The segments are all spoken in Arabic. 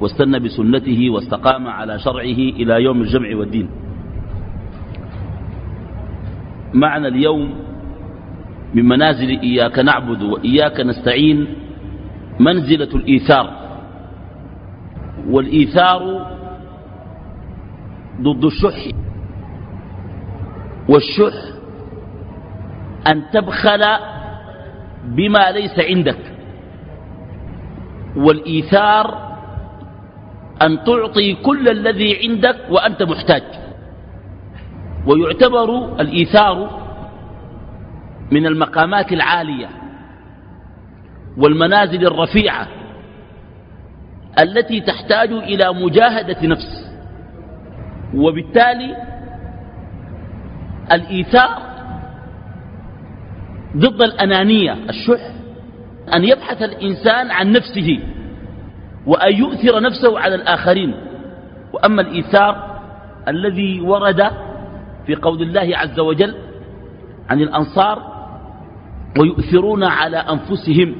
واستنى بسنته واستقام على شرعه إلى يوم الجمع والدين. معنا اليوم من منازل إياك نعبد وإياك نستعين منزلة الإيثار. والإيثار ضد الشح. والشح أن تبخل بما ليس عندك. والإيثار أن تعطي كل الذي عندك وأنت محتاج. ويعتبر الإيثار من المقامات العالية والمنازل الرفيعة التي تحتاج إلى مجاهدة نفس. وبالتالي الإيثار ضد الأنانية الشح أن يبحث الإنسان عن نفسه. وأن يؤثر نفسه على الآخرين. وأما الإيثار الذي ورد في قول الله عز وجل عن الأنصار ويؤثرون على أنفسهم.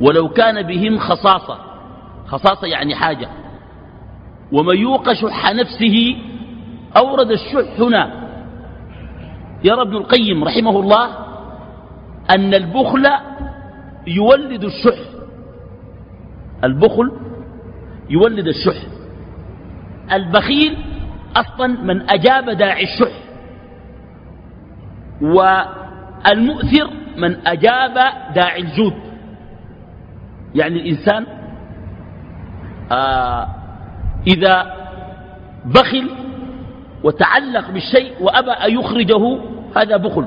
ولو كان بهم خصاصة خصاصة يعني حاجة. ومن يوق شح نفسه أورد الشح هنا يرى ابن القيم رحمه الله أن البخل يولد الشح. البخل يولد الشح. البخيل أصلا من أجاب داعي الشح. والمؤثر من أجاب داعي الجود. يعني الإنسان آه إذا بخل وتعلق بالشيء وأبى أن يخرجه هذا بخل.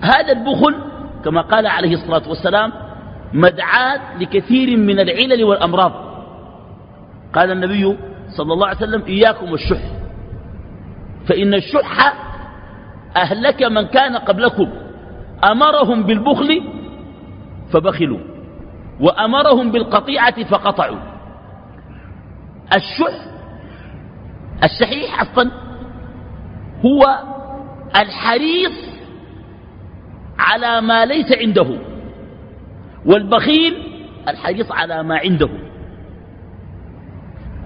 هذا البخل كما قال عليه الصلاة والسلام مدعاة لكثير من العلل والأمراض. قال النبي صلى الله عليه وسلم إياكم والشح. فإن الشح أهلك من كان قبلكم. أمرهم بالبخل فبخلوا وأمرهم بالقطيعة فقطعوا. الشح الشحيح أصلا هو الحريص على ما ليس عنده. والبخيل الحريص على ما عنده.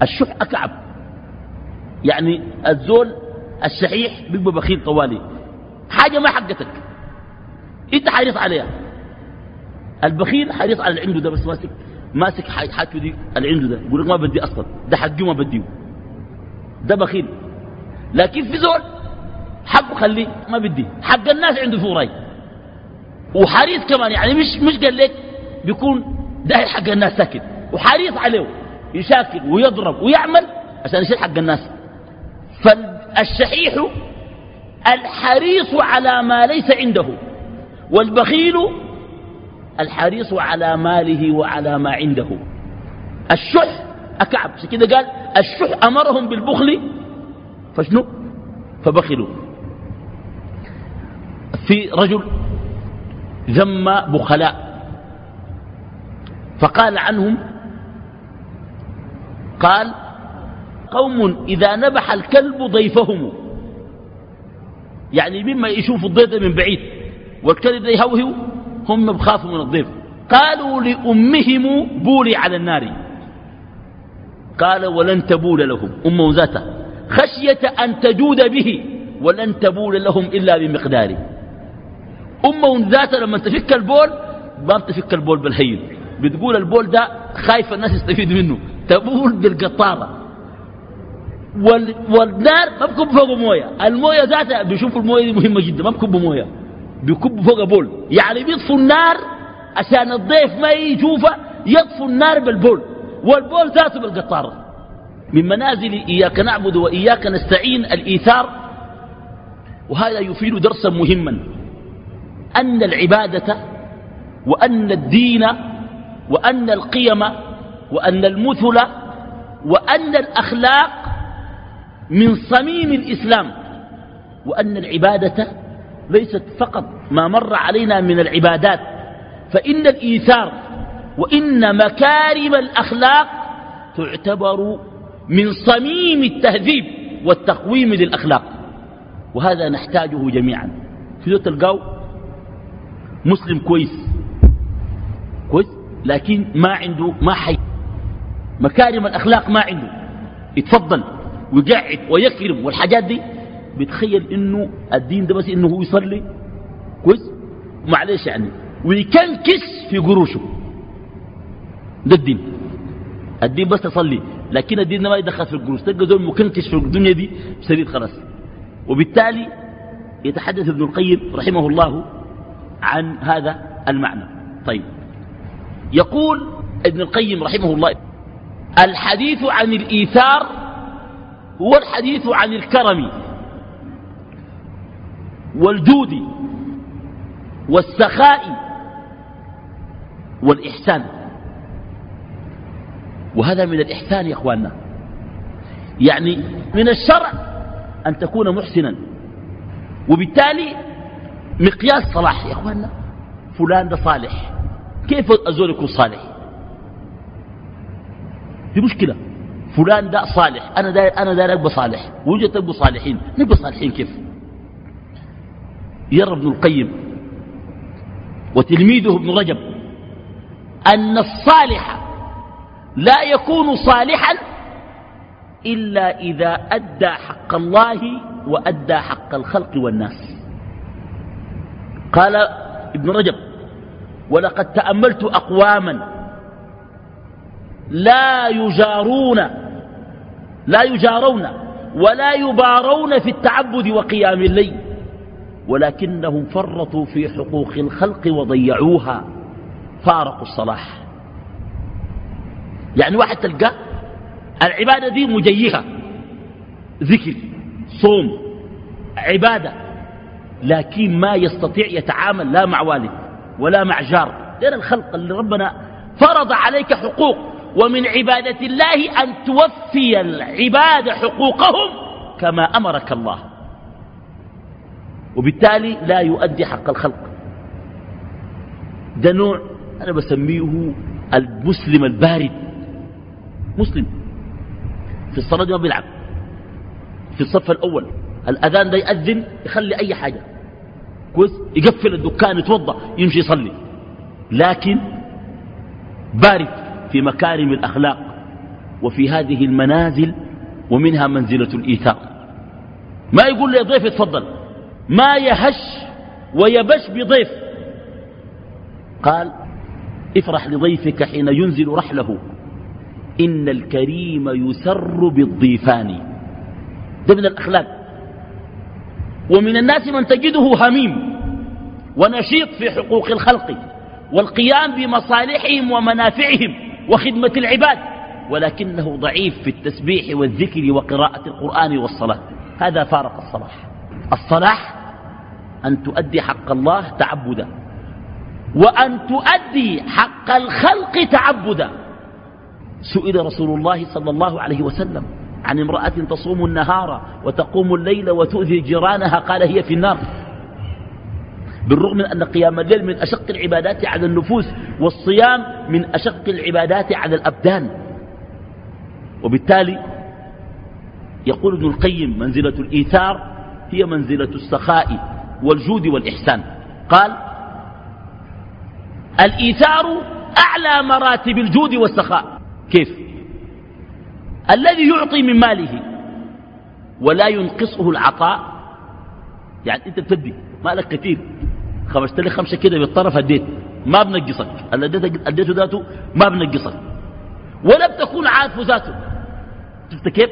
الشح أكعب. يعني الزول الشحيح بيبقى بخيل طوالي. حاجة ما حقتك. أنت حريص عليها. البخيل حريص على اللي عنده ده بس ماسك ماسك حاجته دي اللي عنده ده. يقول لك ما بدي أصلا. ده حقي ما بديه ده بخيل. لكن في زول حقه خليه ما بدي. حق الناس عنده فيه راي وحريص كمان. يعني مش مش قال لك بيكون داهي حق الناس ساكت وحريص عليه يشاكل ويضرب ويعمل عشان يشيل حق الناس. فالشحيح الحريص على ما ليس عنده والبخيل الحريص على ماله وعلى ما عنده. الشح أكعب كده قال الشح أمرهم بالبخل فشنو؟ فبخلوا. في رجل ذم بخلاء فقال عنهم قال قوم إذا نبح الكلب ضيفهم. يعني مما يشوفوا الضيف من بعيد والكلب ده يهوهو هم بخافوا من الضيف. قالوا لأمهم بولي على النار. قال ولن تبول لهم. أم ذاته خشية أن تجود به ولن تبول لهم إلا بمقداره أم ذاته لما تفك البول ما بتفك البول بالهين بتقول البول ده خايف الناس يستفيد منه. تبول بالقطارة. وال... والنار ما بكب فوق موية. الموية ذاتها بيشوفوا الموية دي مهمة جدا ما بكبوا موية. بيكبوا فوق بول. يعني بيطفوا النار عشان الضيف ما يشوفه يطفوا النار بالبول. والبول ذاته بالقطارة. من منازل إياك نعبد وإياك نستعين الإيثار. وهذا يفيد درسا مهما. أن العبادة وأن الدين وأن القيم وأن المثل وأن الأخلاق من صميم الإسلام وأن العبادة ليست فقط ما مر علينا من العبادات فإن الإيثار وإن مكارم الأخلاق تعتبر من صميم التهذيب والتقويم للأخلاق. وهذا نحتاجه جميعا. في تلقاو مسلم كويس. كويس؟ لكن ما عنده ما حي. مكارم الأخلاق ما عنده. يتفضل ويقعد ويكرم. والحاجات دي بتخيل إنه الدين ده بس إنه هو يصلي. كويس؟ معلش يعني. ويكنكس في قروشه. ده الدين. الدين بس تصلي. لكن الدين ما يدخل في القروش. تلقى زول مكنكس في الدنيا دي سريد خلاص. وبالتالي يتحدث ابن القيم رحمه الله عن هذا المعنى. طيب. يقول ابن القيم رحمه الله الحديث عن الإيثار هو الحديث عن الكرم والجود والسخاء والإحسان. وهذا من الإحسان يا أخواننا. يعني من الشرع أن تكون محسنا وبالتالي مقياس صلاح يا أخواننا فلان ده صالح. كيف الزول يكون صالح؟ في مشكلة. فلان ده صالح أنا داير أنا داير أبقى صالح. وجدت تبقى صالحين. نبقى صالحين كيف؟ يرى ابن القيم وتلميذه ابن رجب أن الصالح لا يكون صالحا إلا إذا أدى حق الله وأدى حق الخلق والناس. قال ابن رجب ولقد تأملت أقواما لا يجارون لا يجارون ولا يبارون في التعبد وقيام الليل ولكنهم فرطوا في حقوق الخلق وضيعوها فارقوا الصلاح. يعني واحد تلقى العبادة دي مجيهة ذكر صوم عبادة لكن ما يستطيع يتعامل لا مع والد. ولا مع جار غير الخلق اللي ربنا فرض عليك حقوق. ومن عبادة الله أن توفي العباد حقوقهم كما أمرك الله. وبالتالي لا يؤدي حق الخلق. ده نوع أنا بسميه المسلم البارد. مسلم. في الصلاة ما بيلعب في الصف الأول. الأذان ده يأذن يخلي أي حاجة. كويس يقفل الدكان يتوضأ يمشي يصلي. لكن بارد في مكارم الأخلاق وفي هذه المنازل ومنها منزلة الإيثار ما يقول لي ضيف اتفضل ما يهش ويبش بضيف. قال افرح لضيفك حين ينزل رحله. إن الكريم يسر بالضيفان. ده من الأخلاق. ومن الناس من تجده هميم ونشيط في حقوق الخلق والقيام بمصالحهم ومنافعهم وخدمة العباد ولكنه ضعيف في التسبيح والذكر وقراءة القرآن والصلاة. هذا فارق الصلاح. الصلاح أن تؤدي حق الله تعبدا وأن تؤدي حق الخلق تعبدا. سئل رسول الله صلى الله عليه وسلم. عن امرأة تصوم النهار وتقوم الليل وتؤذي جيرانها قال هي في النار. بالرغم من أن قيام الليل من أشق العبادات على النفوس والصيام من أشق العبادات على الأبدان. وبالتالي يقول ابن القيم منزلة الإيثار هي منزلة السخاء والجود والإحسان. قال الإيثار أعلى مراتب الجود والسخاء. كيف؟ الذي يعطي من ماله ولا ينقصه العطاء. يعني أنت بتدي مالك كثير. خمسة لك خمسة كده بالطرف اديت ما بنقصك. اديته ذاته ما بنقصك. ولا بتكون عارف ذاته. شفت كيف؟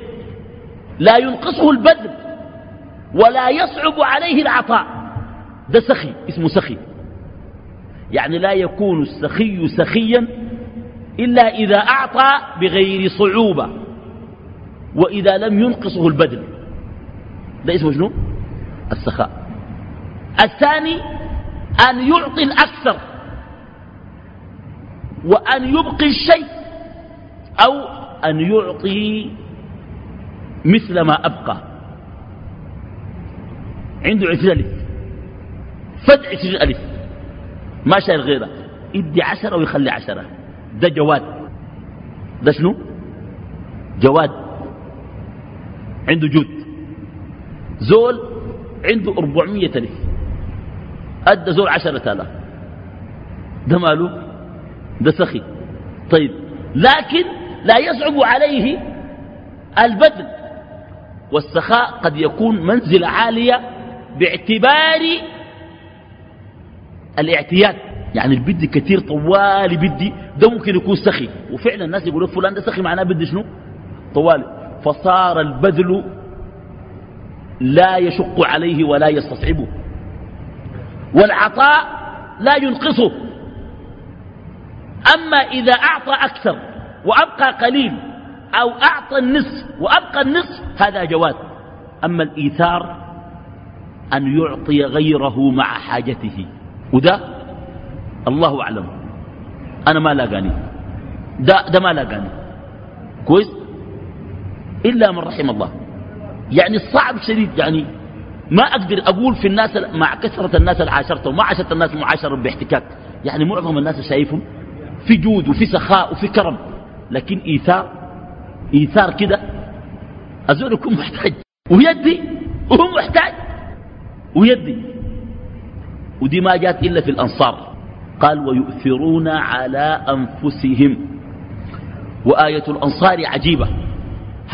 لا ينقصه البذل ولا يصعب عليه العطاء. ده سخي اسمه سخي. يعني لا يكون السخي سخيا إلا إذا أعطى بغير صعوبة. وإذا لم ينقصه البذل ده اسمه شنو؟ السخاء. الثاني أن يعطي الأكثر. وأن يبقي الشيء أو أن يعطي مثل ما أبقى. عنده عشرين ألف. فد عشرين ألف. ما شايل غيره. ادي عشرة ويخلي عشرة. ده جواد. ده شنو؟ جواد. عنده جود زول عنده أربعمية ألف. أدى زول عشرة آلاف. ده ماله؟ ده سخي. طيب لكن لا يصعب عليه البذل. والسخاء قد يكون منزلة عالية باعتبار الاعتياد. يعني البدي كثير طوالي بدي ده ممكن يكون سخي. وفعلا الناس يقولون فلان ده سخي معناه بدي شنو؟ طوالي فصار البذل لا يشق عليه ولا يستصعبه. والعطاء لا ينقصه. أما إذا أعطى أكثر وأبقى قليل أو أعطى النصف وأبقى النصف هذا جواد أما الإيثار أن يعطي غيره مع حاجته. وده الله أعلم. أنا ما لاقاني. ده, ده ما لاقاني. كويس؟ إلا من رحم الله. يعني الصعب شديد يعني ما أقدر أقول في الناس مع كثرة الناس العاشرتهم ما عاشرت الناس معاشرة باحتكاك. يعني معظم الناس شايفهم في جود وفي سخاء وفي كرم. لكن إيثار إيثار كده أزول يكون محتاج. ويدي وهو محتاج. ويدي. ودي ما جات إلا في الأنصار. قال ويؤثرون على أنفسهم. وآية الأنصار عجيبة.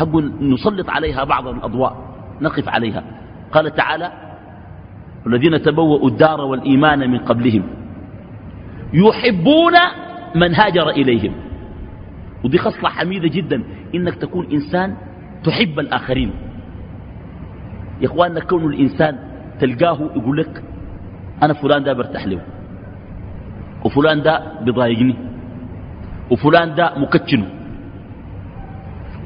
حق نسلط عليها بعض الأضواء نقف عليها. قال تعالى الذين تبوأوا الدار والإيمان من قبلهم يحبون من هاجر إليهم. ودي خصلة حميدة جدا إنك تكون إنسان تحب الآخرين. يا إخواننا كون الإنسان تلقاه يقول لك أنا فلان ده برتاح له وفلان ده بضايقني وفلان ده مكتشنه.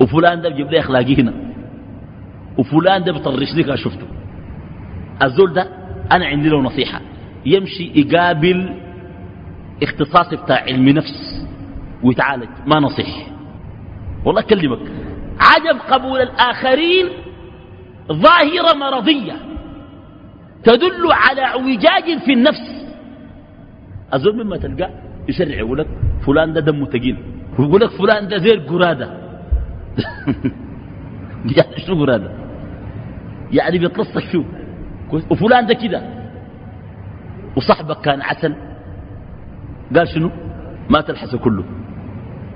وفلان ده بيجيب لي أخلاقي هنا وفلان ده بيطرشني كان شفته. الزول ده أنا عندي له نصيحة يمشي يقابل اختصاص بتاع علم نفس ويتعالج ما نصيح. والله أكلمك عجب قبول الآخرين ظاهرة مرضية تدل على اعوجاج في النفس. أظن مما تلقى يشرع يقول لك فلان ده دمه ثقيل ويقول لك فلان ده زي القرادة يعني شنو قرادة يعني بيتلصق شو؟ وفلان ده كده. وصاحبك كان عسل. قال شنو؟ ما تلحس كله.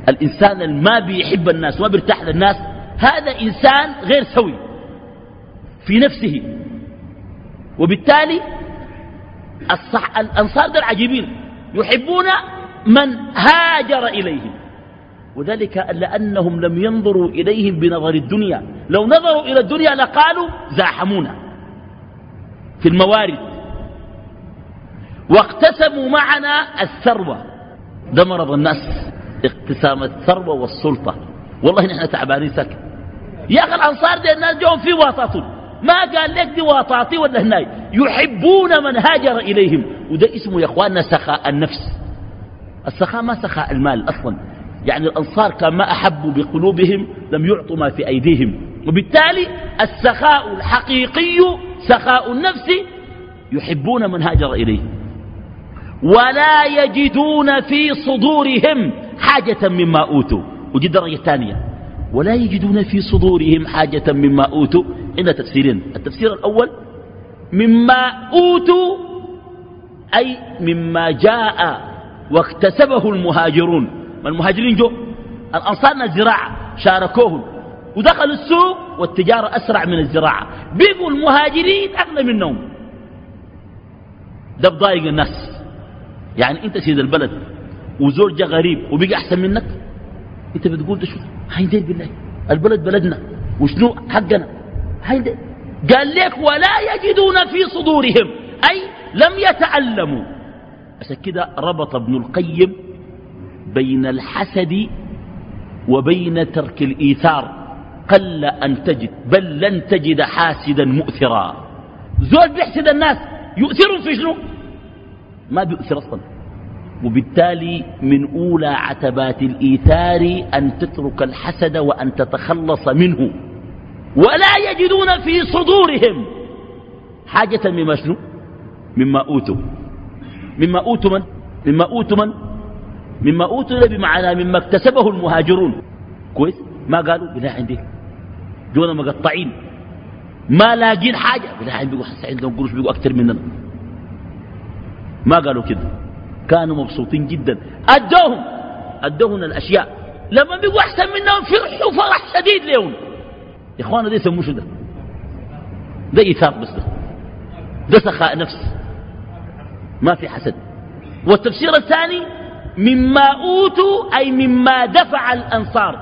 الإنسان اللي ما بيحب الناس وما بيرتاح للناس هذا إنسان غير سوي. في نفسه. وبالتالي الصح الأنصار دول عجيبين. يحبون من هاجر إليهم. وذلك لأنهم لم ينظروا إليهم بنظر الدنيا. لو نظروا إلى الدنيا لقالوا زاحمونا في الموارد. واقتسموا معنا الثروة. ده مرض الناس اقتسام الثروة والسلطة. والله نحن تعبانين سكت يا أخي الأنصار دي الناس جوهم في واسطة ما قال لك دي واطاطي ولا هناي؟ يحبون من هاجر إليهم. وده اسمه يا أخواننا سخاء النفس. السخاء ما سخاء المال أصلا. يعني الأنصار كان ما أحبوا بقلوبهم لم يعطوا ما في أيديهم. وبالتالي السخاء الحقيقي سخاء النفس يحبون من هاجر إليه. ولا يجدون في صدورهم حاجة مما أوتوا. ودي درجة ثانية. ولا يجدون في صدورهم حاجة مما أوتوا. عندنا تفسيرين. التفسير الأول مما أوتوا أي مما جاء واكتسبه المهاجرون. ما المهاجرين جو. الأنصار الزراعة شاركوهم. ودخلوا السوق والتجارة أسرع من الزراعة. بيقوا المهاجرين أغلى منهم. ده بضايق الناس. يعني أنت سيد البلد وزول جا غريب وبقى أحسن منك؟ أنت بتقول ده شو؟ هيدير بالله. البلد بلدنا. وشنو حقنا؟ قال لك ولا يجدون في صدورهم. أي لم يتألموا عشان كده ربط ابن القيم بين الحسد وبين ترك الإيثار قل أن تجد بل لن تجد حاسدا مؤثرا. زول بيحسد الناس يؤثرهم في شنو؟ ما بيؤثر أصلا. وبالتالي من أولى عتبات الإيثار أن تترك الحسد وأن تتخلص منه. ولا يجدون في صدورهم حاجة مما شنو؟ مما أوتوا. مما أوتوا من؟ مما أوتوا من؟ مما أوتوا بمعنى مما اكتسبه المهاجرون. كويس؟ ما قالوا؟ بلا عندي. جونا مقطعين. ما لاقين حاجة؟ بلا عندي. عندهم قروش بيقوا أكثر مننا. ما قالوا كده. كانوا مبسوطين جدا. أدوهم. أدوهم الأشياء. لما بيقوا أحسن منهم فرحوا فرح شديد لهم. يا إخوانا ده يسموه شو ده؟ ده إيثار بس ده. ده سخاء نفس. ما في حسد. والتفسير الثاني مما أوتوا أي مما دفع الأنصار.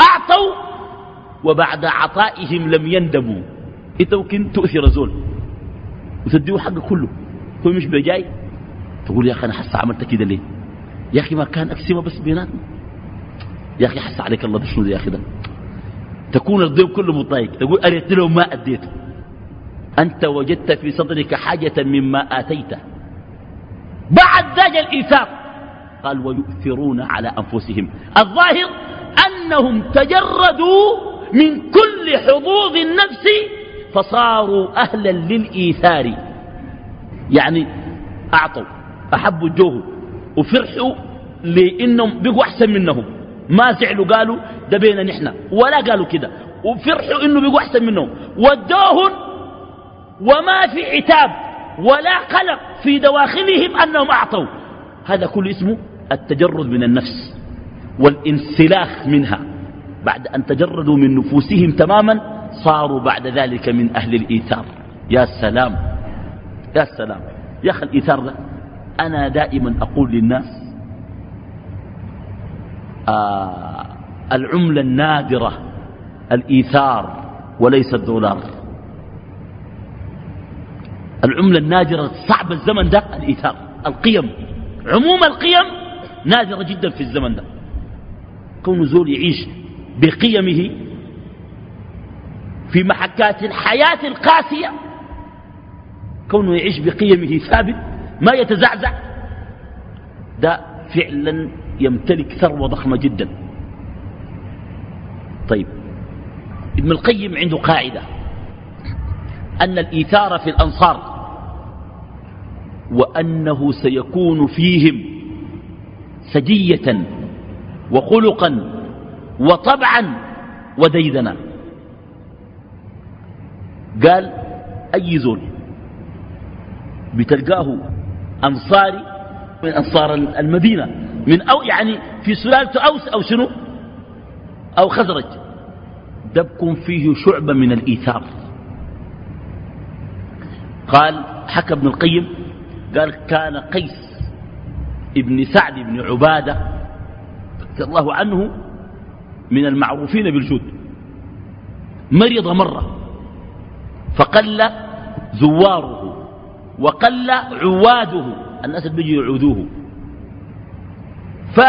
أعطوا وبعد عطائهم لم يندموا انت ممكن تؤثر زول وتديه حقه كله هو مش بجاي؟ تقول يا أخي أنا حس عملت كده ليه؟ يا أخي ما كان أقسمة بس بيناتنا. يا أخي حس عليك الله بشنو يا أخي ده؟ تكون الضيف كله مضايق تقول أريت له ما أديته. أنت وجدت في صدرك حاجة مما آتيته. بعد ذلك الإيثار قال ويؤثرون على أنفسهم. الظاهر أنهم تجردوا من كل حظوظ النفس فصاروا أهلا للإيثار. يعني أعطوا أحبوا الجوه وفرحوا لأنهم بقوا أحسن منهم. ما زعلوا قالوا ده بينا نحن ولا قالوا كده. وفرحوا إنه بقوا أحسن منهم. ودوهن وما في عتاب ولا قلق في دواخلهم أنهم أعطوا. هذا كل اسمه التجرد من النفس والانسلاخ منها بعد أن تجردوا من نفوسهم تماما صاروا بعد ذلك من أهل الإيثار. يا سلام. يا سلام. يا أخي الإيثار ده أنا دائما أقول للناس آه العملة النادرة الإيثار وليس الدولار. العملة النادرة صعب الزمن ده الإيثار القيم. عموم القيم نادرة جدا في الزمن ده. كون زول يعيش بقيمه في محكات الحياة القاسية كونه يعيش بقيمه ثابت ما يتزعزع. ده فعلا يمتلك ثروة ضخمة جدا. طيب ابن القيم عنده قاعدة. أن الإيثار في الأنصار وأنه سيكون فيهم سجية وخلقا وطبعا وديدنا. قال أي زول بتلقاه أنصاري من أنصار المدينة من أو يعني في سلالة أوس أو شنو؟ أو خزرج. دبكم فيه شعبة من الإيثار. قال حكى ابن القيم قال كان قيس ابن سعد بن عبادة رضي الله عنه من المعروفين بالجود. مرض مرة فقل زواره وقل عواده الناس اللي بيجوا يعودوه. ف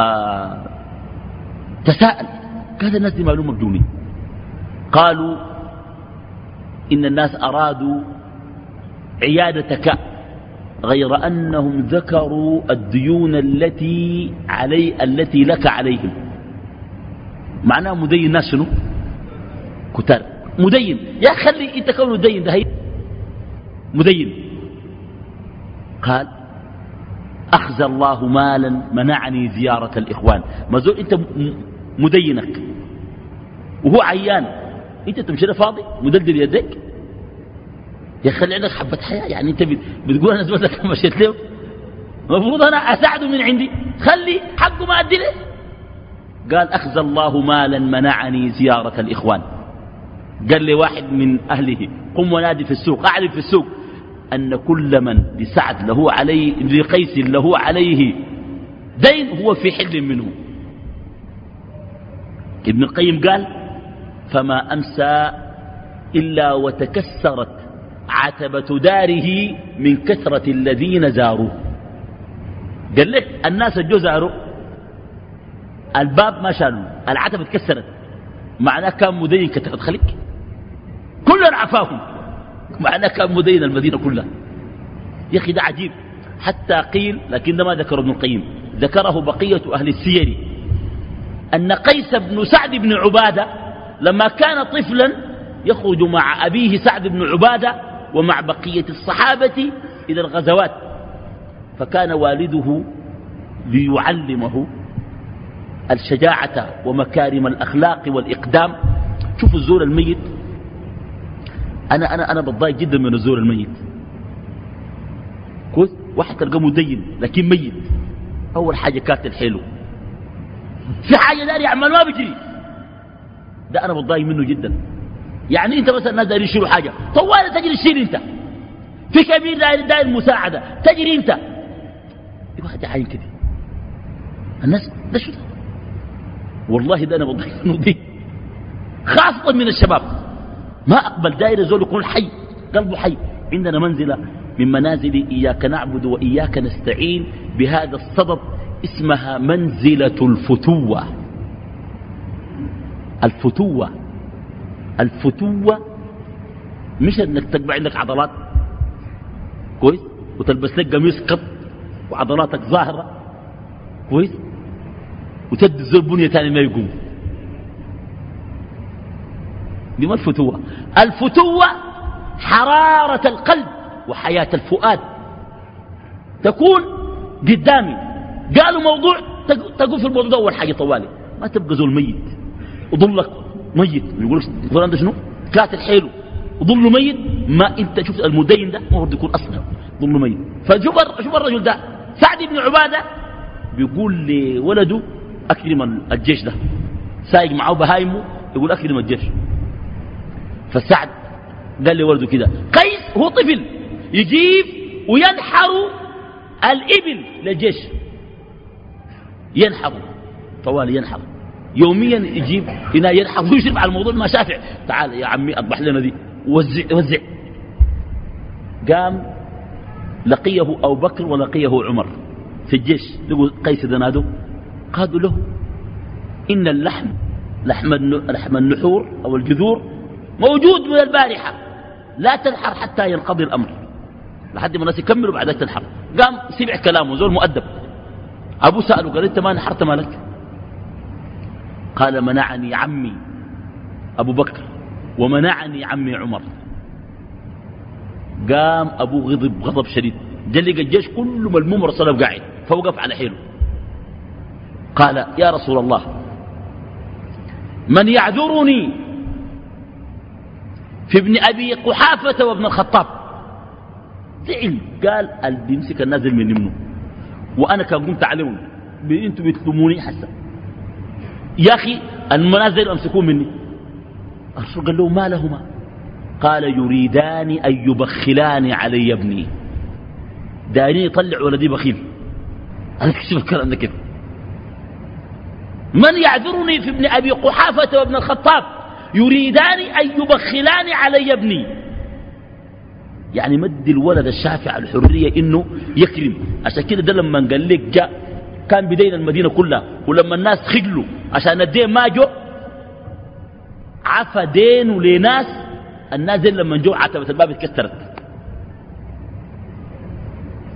آه تساءل. كذا الناس دي معلومة بدوني. قالوا إن الناس أرادوا عيادتك. غير أنهم ذكروا الديون التي علي التي لك عليهم. معناه مدين ناس شنو؟ كتار. مدين. يا خلي انت كونه مدين. ده هي مدين. قال أخزى الله مالا منعني زيارة الإخوان. ما زول أنت مدينك. وهو عيان. أنت تمشي فاضي مدلدل يديك يا خلي عندك حبة حياة. يعني أنت بتقول أنا زولتك مشيت له المفروض أنا أساعده من عندي. خلي حقه ما أدي له قال أخزى الله مالا منعني زيارة الإخوان. قال لي واحد من أهله قم ونادي في السوق أعرف في السوق. أن كل من لسعد له عليه لقيس له عليه دين هو في حل منه. ابن القيم قال فما أمسى إلا وتكسرت عتبة داره من كثرة الذين زاروه. قال لك الناس الجو زاروا الباب ما شالوا العتبة تكسرت. معناه كان مدين كثرت خليك كلنا عفاهم. معناه كان مدين المدينة كلها. يا أخي ده عجيب. حتى قيل لكن ما ذكر ابن القيم ذكره بقية أهل السير أن قيس بن سعد بن عبادة لما كان طفلا يخرج مع أبيه سعد بن عبادة ومع بقية الصحابة إلى الغزوات. فكان والده ليعلمه الشجاعة ومكارم الأخلاق والإقدام. شوفوا الزور الميت. أنا أنا أنا بتضايق جدا من الزور الميت. كويس؟ واحد تلقاه مدين لكن ميت. أول حاجة كاتل حلو في حاجة داري يعمل ما بيجري. ده أنا بتضايق منه جدا. يعني أنت مثلا الناس داري يشيلوا حاجة. طوال تجري تشيل أنت. في كبير داير داير مساعدة. تجري أنت. يبقى حاجة عين كده. الناس ده شو ده؟ والله ده بتضايق منه دي. خاصة من الشباب. ما أقبل دائرة زول يكون حي قلبه حي. عندنا منزلة من منازل إياك نعبد وإياك نستعين بهذا الصدد اسمها منزلة الفتوة. الفتوة. الفتوة مش إنك تقبع عندك عضلات. كويس؟ وتلبس لك قميص قط وعضلاتك ظاهرة. كويس؟ وتدي الزول بنية تاني ما يقوم. دي ما الفتوة. الفتوة حرارة القلب وحياة الفؤاد. تكون قدامي. قالوا موضوع تقول في الموضوع ده أول حاجة طوالي. ما تبقى زول ميت. وظلك ميت. يقول لك فلان ده شنو؟ كاتل حيله وظله ميت. ما أنت شفت المدين ده المفروض يكون أصلا ظله ميت. فشوف شوف الرجل ده. سعد بن عبادة بيقول لولده أكرم الجيش ده. سايق معه بهايمه يقول أكرم الجيش. فسعد قال لي ولده كده. قيس هو طفل. يجيب وينحر الإبل للجيش. ينحر. طوال ينحر. يوميا يجيب هنا ينحر ويشرب على الموضوع ما شافع تعال يا عمي اطبح لنا دي وزع وزع. قام لقيه أبو بكر ولقيه عمر في الجيش. لقوا قيس دنادو قالوا له إن اللحم لحم لحم النحور أو الجذور موجود من البارحة. لا تنحر حتى ينقضي الأمر. لحد ما الناس يكملوا بعدك تنحر. قام سمع كلامه زول مؤدب. أبو سأله قال أنت ما نحرت مالك؟ قال منعني عمي أبو بكر ومنعني عمي عمر. قام أبو غضب غضب شديد. جلق الجيش كله ملموم رسول قاعد فوقف على حيله. قال يا رسول الله من يعذرني في ابن أبي قحافة وابن الخطاب؟ زعل قال اللي بيمسك النازل من منه وأنا كان قمت عليهم. أنتوا بتلوموني حسا يا أخي المنازل أمسكون مني. الرسول قال له ما لهما؟ قال يريدان أن يبخلان علي ابني. داني يطلع ولدي بخيل. أنا كشف الكلام ده كده؟ من يعذرني في ابن أبي قحافة وابن الخطاب؟ يريدان أن يبخلان علي ابني. يعني مد الولد الشافع الحرية إنه يكرم. عشان كده ده لما قال لك جاء كان بدين المدينة كلها ولما الناس خجلوا عشان الدين ما جو. عفى دينه لناس. الناس لما جو عتبة الباب اتكسرت.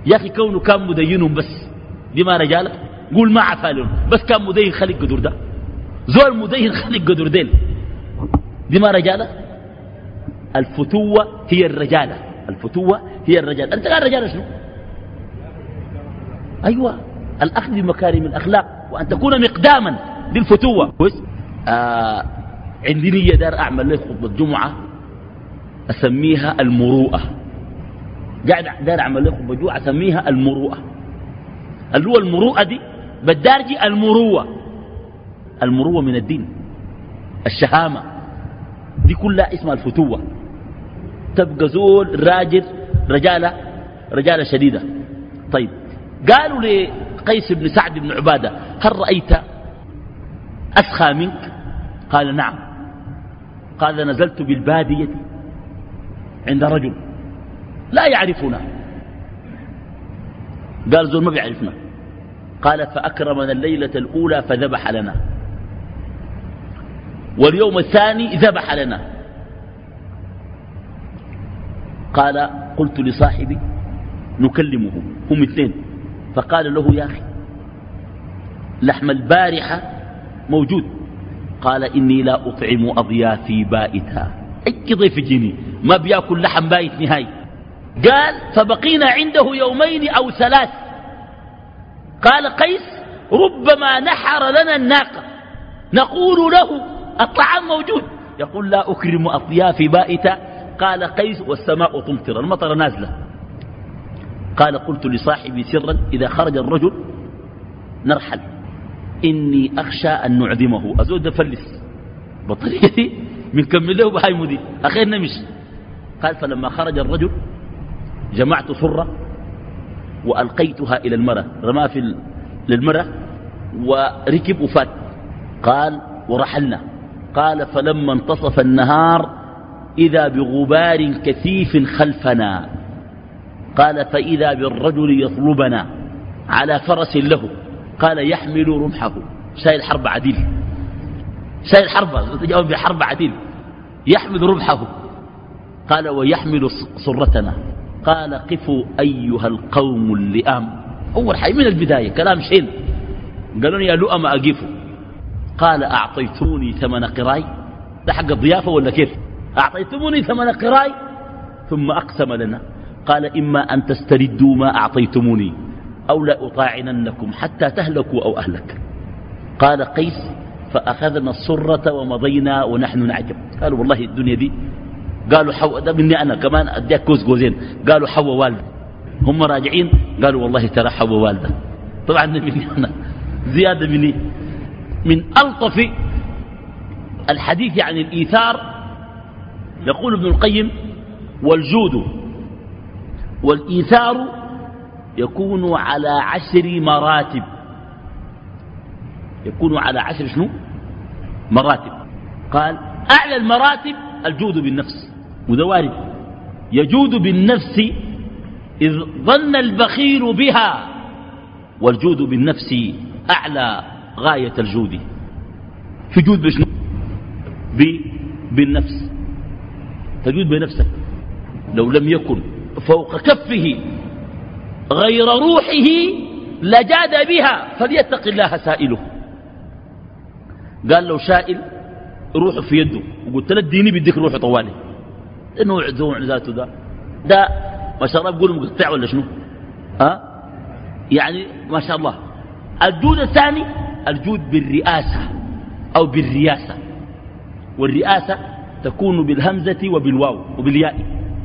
يا أخي كونه كان مدينهم بس. دي ما رجالة قول ما عفى لهم. بس كان مدين خلق قدر ده. زول مدين خلق قدر دين. دي ما رجالة الفتوة هي الرجالة. الفتوة هي الرجالة. أنت قال رجالة شنو؟ أيوة. الأخذ بمكارم الأخلاق. وأن تكون مقداما. للفتوة. كويس. آه عندي نية دار أعمل لي خطبة جمعة أسميها المروءة. قاعد دار أعمل لي خطبة جمعة أسميها المروءة. اللي هو المروءة دي بالدارجي المروءة. المروءة من الدين. الشهامة. دي كلها اسمها الفتوة. تبقى زول راجل رجالة رجالة شديدة. طيب. قالوا لقيس بن سعد بن عبادة هل رأيت أسخى منك؟ قال نعم. قال نزلت بالبادية عند رجل لا يعرفنا. قال زول ما بيعرفنا. قال فأكرمنا الليلة الأولى فذبح لنا. واليوم الثاني ذبح لنا. قال قلت لصاحبي نكلمه هم اثنين. فقال له يا أخي لحم البارحة موجود. قال إني لا أطعم أضيافي بائتا. أي ضيف جيني ما بيأكل لحم بايت نهائي. قال فبقينا عنده يومين أو ثلاث. قال قيس ربما نحر لنا الناقة. نقول له الطعام موجود. يقول لا أكرم أطيافي بائتا. قال قيس والسماء تمطر المطر نازلة. قال قلت لصاحبي سرا إذا خرج الرجل نرحل. إني أخشى أن نعدمه أزود ده فلس. بطريقتي من كمل له بهاي مدي أخير نمش قال فلما خرج الرجل جمعت صرة وألقيتها إلى المرة رماه في للمرة وركب وفات قال ورحلنا. قال فلما انتصف النهار إذا بغبار كثيف خلفنا. قال فإذا بالرجل يطلبنا. على فرس له. قال يحمل رمحه. شايل حرب عديل. شايل حرب تجاوب بحرب عديل. يحمل رمحه. قال ويحمل صرتنا. قال قفوا أيها القوم اللئام. أول حي من البداية كلام شين قالوا يا لؤم أقفوا. قال أعطيتوني ثمن قراي. ده حق الضيافة ولا كيف؟ أعطيتموني ثمن قراي ثم أقسم لنا. قال إما أن تستردوا ما أعطيتموني. أو لا أطاعننكم حتى تهلكوا أو أهلك. قال قيس فأخذنا السرة ومضينا ونحن نعجب. قالوا والله الدنيا دي قالوا حو ده مني أنا كمان أديك كوز جوزين قالوا حوا والد هم راجعين قالوا والله ترى حوا والدة طبعا مني أنا. زيادة مني. من ألطف الحديث عن الإيثار يقول ابن القيم والجود والإيثار يكون على عشر مراتب. يكون على عشر شنو؟ مراتب. قال أعلى المراتب الجود بالنفس. وده يجود بالنفس إذ ظن البخيل بها والجود بالنفس أعلى غاية الجود. في جود بشنو؟ بالنفس. تجود بنفسك. لو لم يكن فوق كفه غير روحه لجاد بها فليتق الله سائله. قال لو سائل روحه في يده. وقلت له اديني بديك روحه طوالي. نوع نوع ذاته ده. ده ما شاء الله بيقولوا مقطع ولا شنو؟ ها؟ أه؟ يعني ما شاء الله. الجود الثاني الجود بالرئاسة أو بالرياسة. والرئاسة تكون بالهمزة وبالواو وبالياء.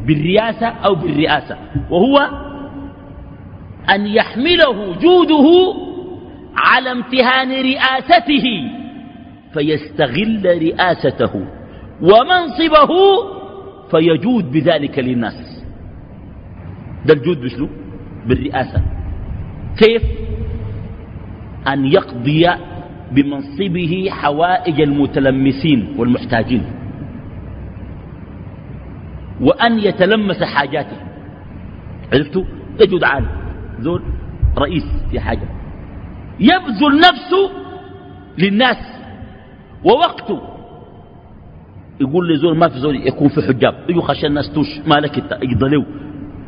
بالرياسة أو بالرئاسة. وهو أن يحمله جوده على امتهان رئاسته فيستغل رئاسته ومنصبه فيجود بذلك للناس. ده الجود بشنو؟ بالرئاسة. كيف؟ أن يقضي بمنصبه حوائج المتلمسين والمحتاجين وأن يتلمس حاجاته. عرفتوا؟ يجود عالي زول رئيس في حاجة. يبذل نفسه للناس. ووقته يقول لي زول ما في زول يكون في حجاب. يجوا خشى الناس توش ما لك يضلوا.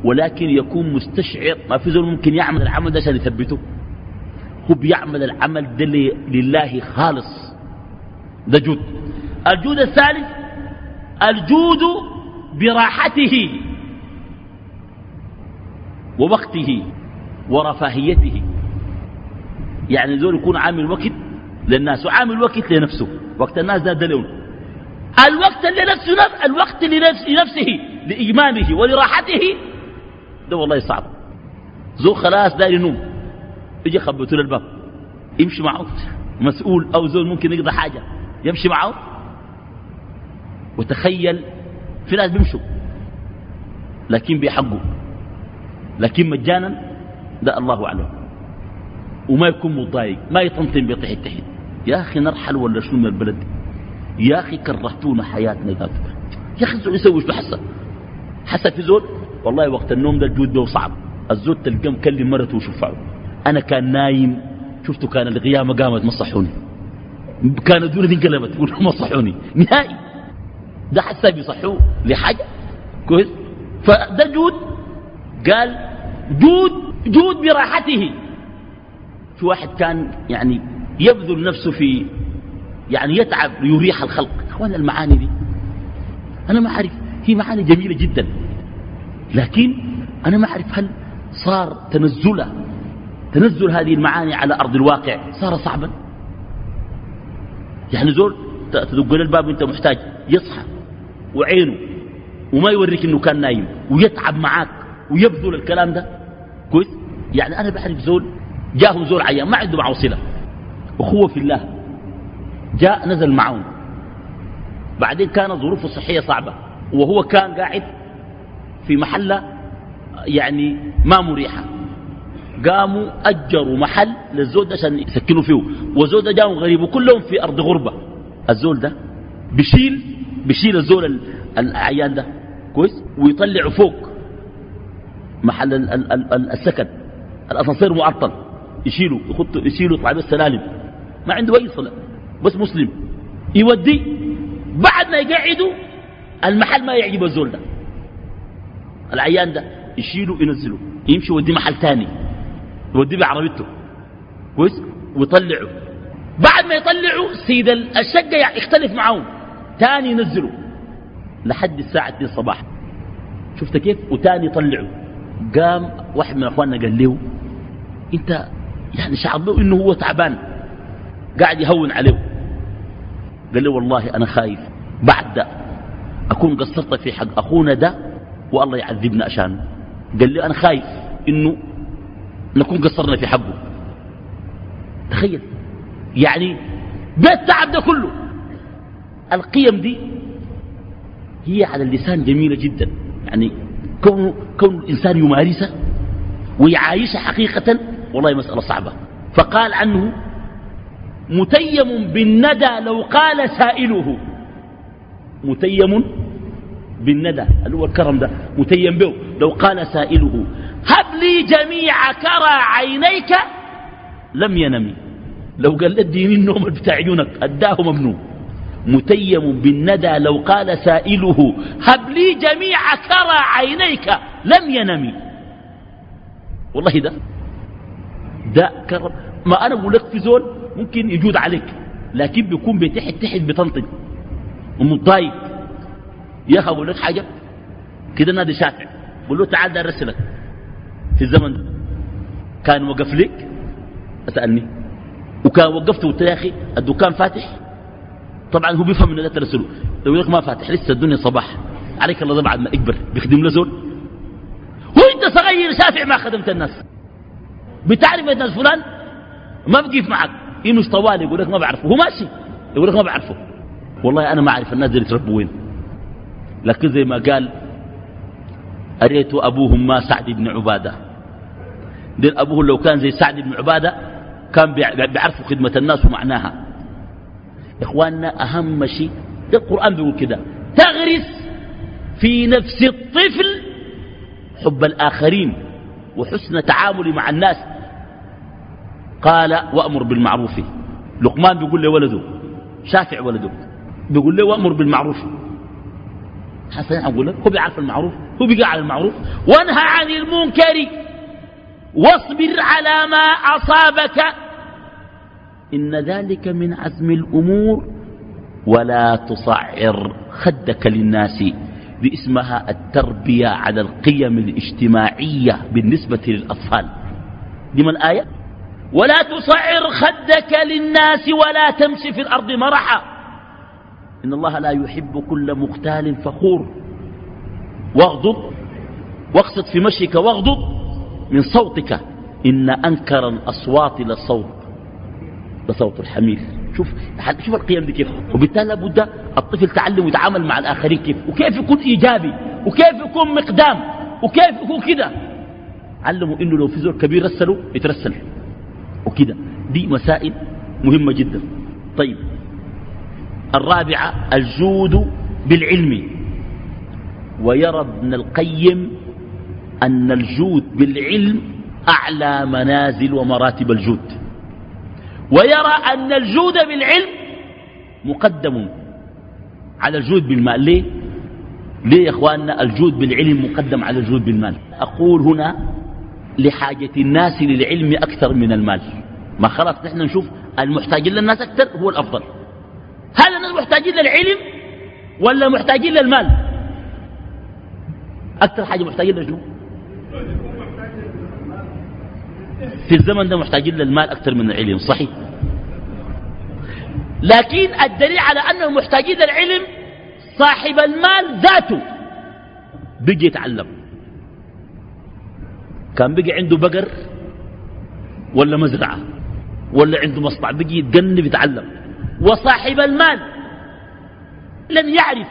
ولكن يكون مستشعر. ما في زول ممكن يعمل العمل ده عشان يثبته. هو بيعمل العمل ده لله خالص. ده جود. الجود الثالث الجود براحته. ووقته. ورفاهيته. يعني زول يكون عامل وقت للناس وعامل وقت لنفسه. وقت الناس ده دلون الوقت لنفسه نفس الوقت لنفسه لإجمامه ولراحته ده والله صعب. زول خلاص داير ينوم يجي خبطوا الباب يمشي معه. مسؤول أو زول ممكن يقضى حاجة يمشي معه. وتخيل في ناس بيمشوا لكن بيحقوا لكن مجانا ده الله أعلم. وما يكون متضايق ما يطنطن بيطيح التحت يا أخي نرحل ولا شنو من البلد؟ يا أخي كرهتونا حياتنا ذات. يا أخي الزول يسوي شو حسن حسن في زول؟ والله وقت النوم ده الجود ده صعب. الزول تلقاه مكلم مرته وشفعه أنا كان نايم شفته كان القيامة قامت مصحوني. كانت دون انقلبت مصحوني. نهائي ده حتى بيصحوه لحاجة؟ كويس. فده جود. قال جود. جود براحته. في واحد كان يعني يبذل نفسه في يعني يتعب ليريح الخلق. اخوان المعاني دي. أنا ما أعرف هي معاني جميلة جدا. لكن أنا ما أعرف هل صار تنزله تنزل هذه المعاني على أرض الواقع صار صعبا؟ يعني زول تدق الباب وأنت محتاج يصحى وعينه وما يوريك إنه كان نايم ويتعب معاك ويبذل الكلام ده. كويس يعني أنا بعرف زول جاهم زول عيان ما عنده معه صلة. أخوه في الله. جاء نزل معهم بعدين كانت ظروفه الصحيه صعبة. وهو كان قاعد في محلة يعني ما مريحة. قاموا أجروا محل للزول ده عشان يسكنوا فيه. والزول ده جاهم غريب. وكلهم في أرض غربة. الزول ده بيشيل بيشيل الزول العيان ده. كويس؟ ويطلعه فوق. محل السكن. الأسانسير معطل يشيله يخط يشيله يطلع السلالم. ما عنده أي صله بس مسلم. يودي. بعد ما يقعدوا المحل ما يعجب الزول ده. العيان ده يشيله ينزله يمشي يوديه محل ثاني. يوديه بعربيته. كويس؟ ويطلعه بعد ما يطلعوا سيد الشقة يختلف معهم تاني ينزله لحد الساعة 2 الصباح شفت كيف؟ وتاني يطلعه قام واحد من أخواننا قال له أنت يعني شعر له إنه هو تعبان قاعد يهون عليه. قال له والله أنا خايف. بعد ده أكون قصرت في حق أخونا ده والله يعذبنا عشانه. قال لي أنا خايف إنه نكون قصرنا في حقه. تخيل يعني بيت تعب ده كله. القيم دي هي على اللسان جميلة جدا. يعني كون, كون الإنسان يمارسها ويعايشها حقيقة والله مسألة صعبة. فقال عنه متيم بالندى لو قال سائله. متيم بالندى اللي هو الكرم ده متيم به لو قال سائله. هب لي جميع كرى عينيك لم ينمي. لو قال اديني النوم بتاع عيونك أداه ممنوع. متيم بالندى لو قال سائله هب لي جميع كرى عينيك لم ينمي. والله ده ده كرم. ما أنا أقول لك في زول ممكن يجود عليك لكن بيكون بتحت تحت بتنطق. ومتضايق يا أقول لك حاجة؟ كده نادي شافع. قول له تعال ده ارسلك في الزمن كان وقف لك؟ أسألني. وكان وقفت وقلت يا أخي الدكان فاتح؟ طبعا هو بيفهم ان ده ترسله لو لك ما فاتح لسه الدنيا صباح. عليك الله بعد ما اكبر بيخدم له زول. هو أنت صغير شافع ما خدمت الناس. بتعرف الناس فلان ما بقيف معك. يمش طوال؟ يقول لك ما بعرفه. هو ماشي. يقول لك ما بعرفه. والله أنا ما أعرف الناس دي يتربوا وين. لكن زي ما قال أريت أبوهم ما سعد بن عبادة. دين أبوه لو كان زي سعد بن عبادة كان بيعرفوا خدمة الناس ومعناها. إخواننا أهم شيء القرآن بيقول كده تغرس في نفس الطفل حب الآخرين وحسن تعامل مع الناس. قال وأمر بالمعروف. لقمان بيقول له ولده شافع ولده بيقول له وأمر بالمعروف. حسن أقول لك هو بيعرف المعروف هو بيقع على المعروف. وانهى عن المنكر واصبر على ما أصابك إن ذلك من عزم الأمور ولا تصعر خدك للناس باسمها التربية على القيم الاجتماعية بالنسبة للأطفال. دي من آية؟ ولا تصعر خدك للناس ولا تمشي في الأرض مرحا. إن الله لا يحب كل مختال فخور. واغضب واقصد في مشيك واغضب من صوتك. إن أنكر الأصوات للصوت لصوت الحمير. شوف شوف القيم دي كيف. وبالتالي لابد الطفل تعلم ويتعامل مع الآخرين كيف. وكيف يكون إيجابي. وكيف يكون مقدام. وكيف يكون كده. علموا إنه لو في زور كبير رسله يترسل. وكده. دي مسائل مهمة جدا. طيب. الرابعة الجود بالعلم. ويرى ابن القيم أن الجود بالعلم أعلى منازل ومراتب الجود. ويرى أن الجود بالعلم مقدم على الجود بالمال. ليه؟ ليه يا إخواننا الجود بالعلم مقدم على الجود بالمال؟ أقول هنا لحاجة الناس للعلم أكثر من المال. ما خلاص نحن نشوف المحتاجين للناس أكثر هو الأفضل. هل الناس محتاجين للعلم ولا محتاجين للمال؟ أكثر حاجة محتاجين لشنو؟ في الزمن ده محتاجين للمال أكثر من العلم صحيح؟ لكن الدليل على أنهم محتاجين للعلم صاحب المال ذاته. بيجي يتعلم. كان بيجي عنده بقر ولا مزرعة ولا عنده مصنع بيجي يتجنب يتعلم. وصاحب المال لم يعرف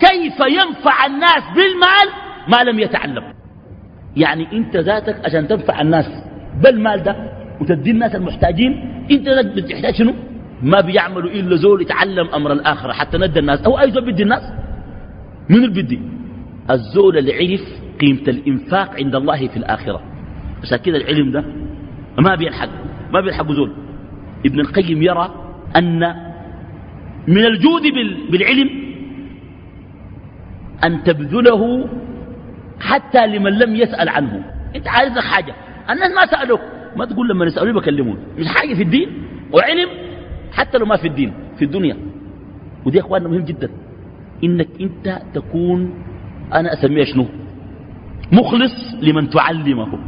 كيف ينفع الناس بالمال ما لم يتعلم. يعني انت ذاتك عشان تنفع الناس بالمال ده وتدي الناس المحتاجين انت ذاتك بتحتاج شنو؟ ما بيعملوا إلا زول يتعلم أمر الآخرة حتى ندى الناس. أو أي زول بدي الناس. من اللي بدي الزول اللي عرف قيمة الإنفاق عند الله في الآخرة. عشان كده العلم ده ما بيلحق. ما بيلحق زول. ابن القيم يرى أن من الجود بالعلم أن تبذله حتى لمن لم يسأل عنه. أنت عايز حاجة؟ الناس ما سألوك. ما تقول لما يسألوني بكلمون مش حاجة في الدين. وعلم حتى لو ما في الدين في الدنيا. ودي يا إخواننا مهم جدا. إنك أنت تكون أنا أسميها شنو؟ مخلص لمن تعلمه.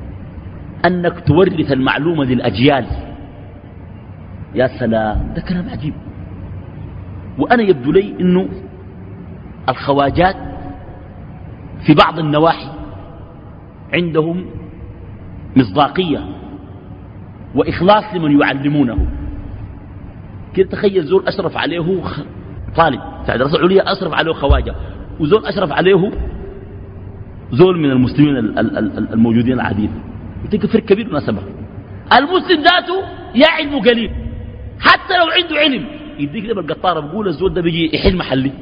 أنك تورث المعلومة للأجيال. يا سلام ده كلام عجيب. وأنا يبدو لي إنه الخواجات في بعض النواحي عندهم مصداقية وإخلاص لمن يعلمونه. كده تخيل زول أشرف عليه طالب؟ في دراسة عليا أشرف عليه خواجة. وزول أشرف عليه زول من المسلمين الموجودين العاديين وتلك فرق كبير مناسبة. المسلم ذاته يا علمه قليل. حتى لو عنده علم. يديك لما القطارة بقول الزول ده بيجي يحل محلي.